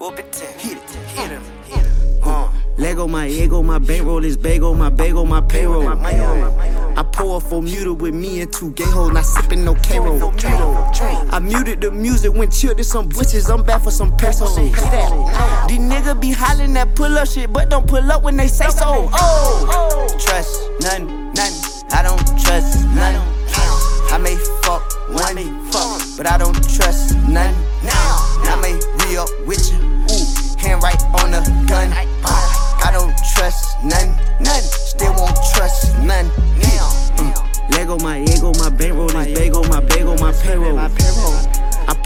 Whoop it, hit it, hit him, hit him. Uh. Lego my ego, my bankroll is bagel, my bagel, my payroll. I pour a formula with me and two gay hoes, not sipping no K-roll. I muted the music, went chill to some bitches, I'm back for some pesos. These niggas be hollering that pull up shit, but don't pull up when they say so. Oh, Trust none, none. I don't trust none. I may fuck one, fuck, but I don't trust none. I may re up with you, ooh, hand right on the gun. I don't trust none, none. Still won't trust none. Mm. Lego my ego, my bankroll is bagel, my bagel, my payroll.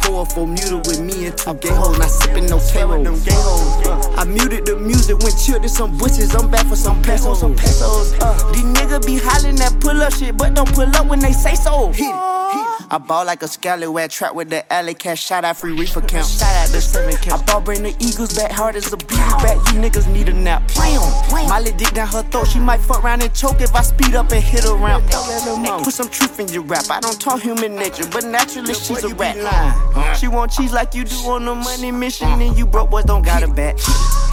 Pour a formula with me and two gay hoes, not sipping no K-roll. I muted the music, went chill to some bitches, I'm back for some pesos. Some pesos. Uh, These niggas be hollering that pull up shit, but don't pull up when they say so. I ball like a scallywag, trap with the alley cash, shout out free reefer count. Shout out the seven count. I ball bring the Eagles back hard as a beat back. You niggas need a nap. Molly dick down her throat, she might fuck around and choke if I speed up and hit her around. Put some truth in your rap. I don't talk human nature, but naturally she's a rat. She want cheese like you do on the money mission, and you broke boys don't got a bat.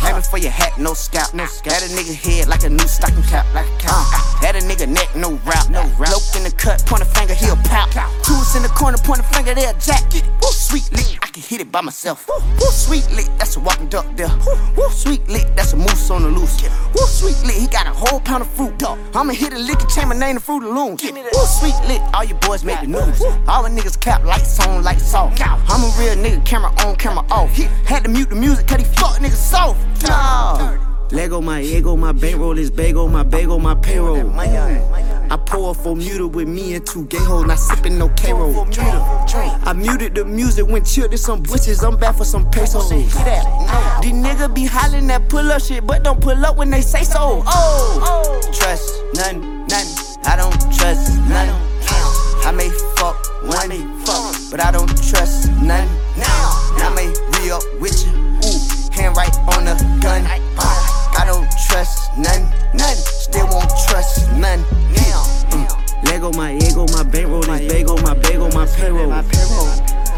Aiming for your hat, no scalp. No scalp. Had a nigga head like a new stocking cap. Like a cap. Uh, had a nigga neck, no rap. No rap. Loke in the cut, point a finger, he'll pop. Us in the corner, point a finger, they'll jack. Sweet lick, can hit it by myself. Woo, woo, sweet lick, that's a walking duck there. Woo, woo, sweet lick, that's a moose on the loose. Woo, sweet lick, he got a whole pound of fruit. Dog. I'ma hit a lick and liquor chamber, name the fruit loon. Woo, sweet lick, all your boys make the news. All the niggas cap lights on, lights off. I'm a real nigga, camera on, camera off. Had to mute the music, cause he fuck niggas soft. No. Lego my ego, my bankroll is bagel, my bagel, my payroll. I pour for formula with me and two gay hoes, not sipping no K-roll. I muted the music, went chill to some bitches, I'm back for some pesos. These niggas be hollering that pull up shit, but don't pull up when they say so. Oh, oh. Trust none, none. I don't trust none. I may fuck one, fuck, but I don't trust none. Now I may re up with you, ooh, hand right on the gun. I don't trust none, payroll.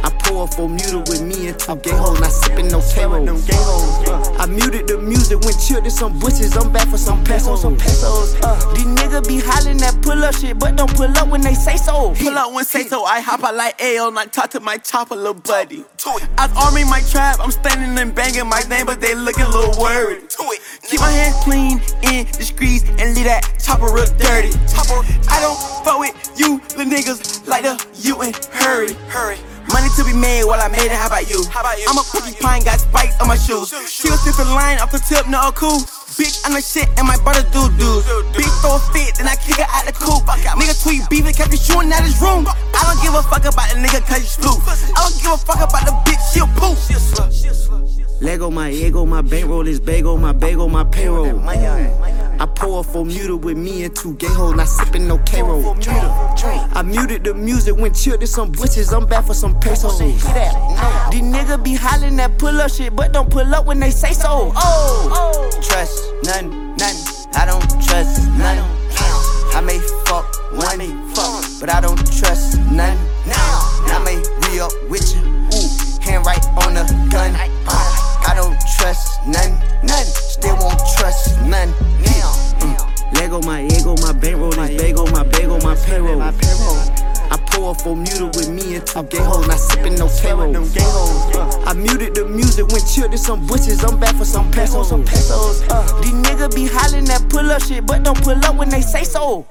I pour a formula with me and two gay hoes, not sipping no K-roll. Uh, I muted the music, went chill to some bitches, I'm back for some pesos. Some pesos. Uh. These niggas be hollering that pull up shit, but don't pull up when they say so. Pull up when say so, I hop out like and I talk to my chopper, little buddy. I was arming my trap, I'm standing and banging my name, but they looking a little worried. Keep my hands clean, in the streets, and leave that chopper real dirty. I don't fuck with you, the niggas, like the you and hurry. Hurry. Money to be made while I made it, how about you? How about you? I'm a porcupine, got spikes on my shoes. She was different line off the tip, no cool. Bitch, I'm the shit, and my brother do dudes. Bitch throw a fit, then I kick her out the coop. Nigga tweet beefing, kept me shooting out his room. I don't give a fuck about the nigga cause he slew. I don't give a fuck about the bitch, she a poof. Lego my ego, my bankroll is bagel, my bagel, my payroll. I pour a formula with me and two gay hoes, not sipping no K-roll. I muted the music, when chill to some bitches, I'm back for some pesos. These niggas be hollering that pull up shit, but don't pull up when they say so. Oh, Trust none, none. I don't trust none. I may fuck but I don't trust none. Now, I may re up with you, ooh, hand right on the gun. I don't trust none, none. Still won't trust none. Now, Mm. Lego my ego, my bankroll is bagel, my bagel, my payroll. I pour a formula with me and two gay hoes, not sipping no K-roll. I muted the music, when chill to some bitches, I'm back for some pesos. Some pesos. These niggas be hollering that pull up shit, but don't pull up when they say so.